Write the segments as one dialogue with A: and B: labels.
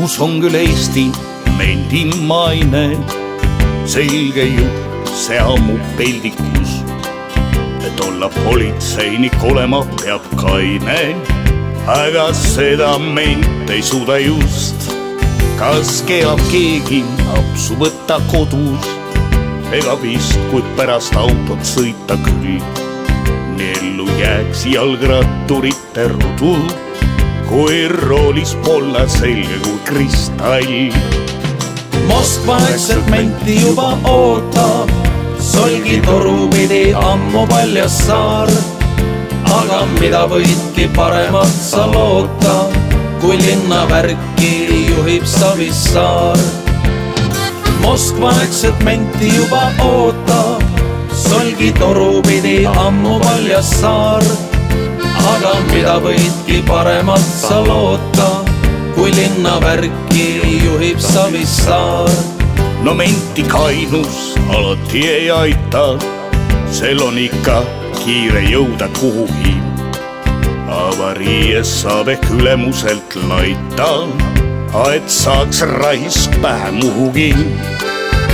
A: kus on küll Eesti mendi maine, selge jutt, see ammub peldikus. et olla politseinik olema peab kaine, aga seda ment ei suuda just. kas keab keegi apsu võtta kodus? ega vist, kui pärast autot sõita küll. nii ellu jääks jalgratturite rudu kui roolis polla selge kui kristall.
B: Moskva eksperimenti juba ootab, solgi toru pidi ammu paljas saar. aga mida võidki paremat sa loota, kui linnavärki juhib Savisaar. Moskva eksperimenti juba ootab, solgi toru pidi ammu paljas saar aga mida võidki paremat sa loota, kui linnavärki juhib Savisaar.
A: no menti kainus alati ei aita, sel on ikka kiire jõuda kuhugi. avariies saab ehk ülemuselt laita, et saaks raisk pähe muhugi.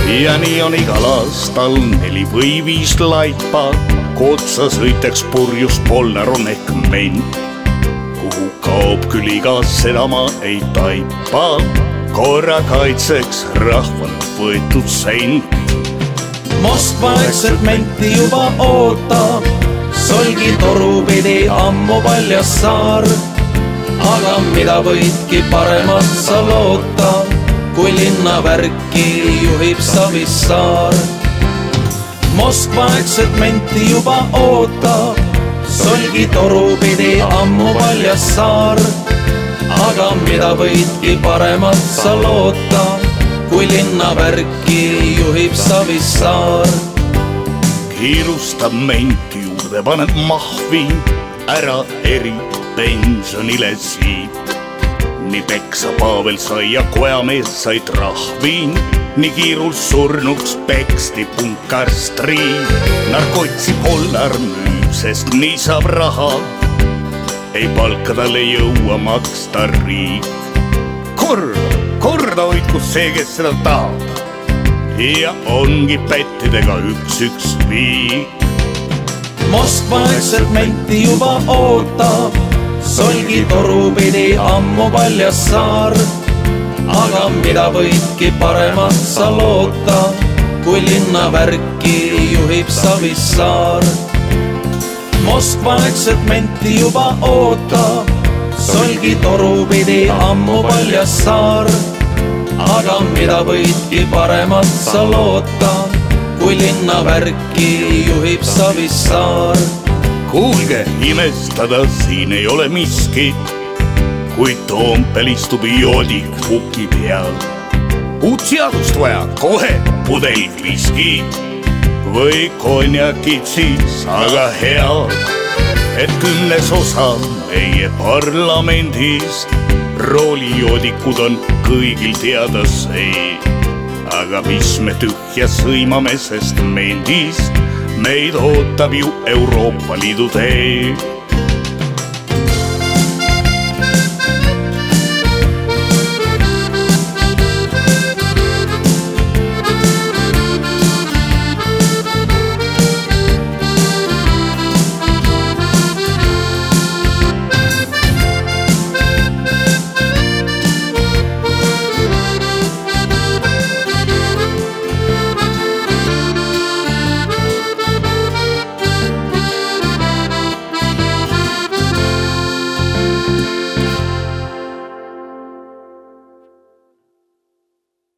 A: Ja nii on igal aastal neli või viis laipa otsa sõiteks purjus polner on ehk ment. kuhu kaob küll igas, seda ma ei taipa. korrakaitseks rahvalt võetud sent.
B: Moskva eksperimenti juba ootab, solgi toru pidi ammu paljas saar. aga mida võidki paremat sa loota, kui linnavärki juhib Savisaar Moskva eksperimenti juba ootab, solgi toru pidi ammu paljas saar. aga mida võidki paremat sa loota, kui linnavärki juhib Savisaar.
A: kiirustab ment juurde, paneb mahvi, ära eri pensionile siit nii peksa Pavel sai ja kojamees sai trahvi nii kiirus surnuks peksti punkarstri. narkotsi pollar müüb, sest nii saab raha. ei palka tal ei jõua maksta riik. korda, korda hoidku see, kes seda tahab. ja ongi pättidega üks, üks viik.
B: Moskva eksperimenti juba ootab, solgi toru pidi ammu paljas saar aga mida võidki paremat sa loota, kui linnavärki juhib Savisaar. Moskva eksperimenti juba ootab, solgi toru pidi ammu paljas saar. aga mida võidki paremat sa loota, kui linnavärki juhib Savisaar.
A: Kuulge, imestada siin ei ole miskit kuid Toompeal istub joodik puki peal. uut seadust vaja, kohe pudel viski või konjakit siis, aga hea, et kümnes osa meie parlamendist roolijoodikud on kõigil teada see. aga mis me tühja sõimame, sest mendist meid ootab ju Euroopa Liidu tee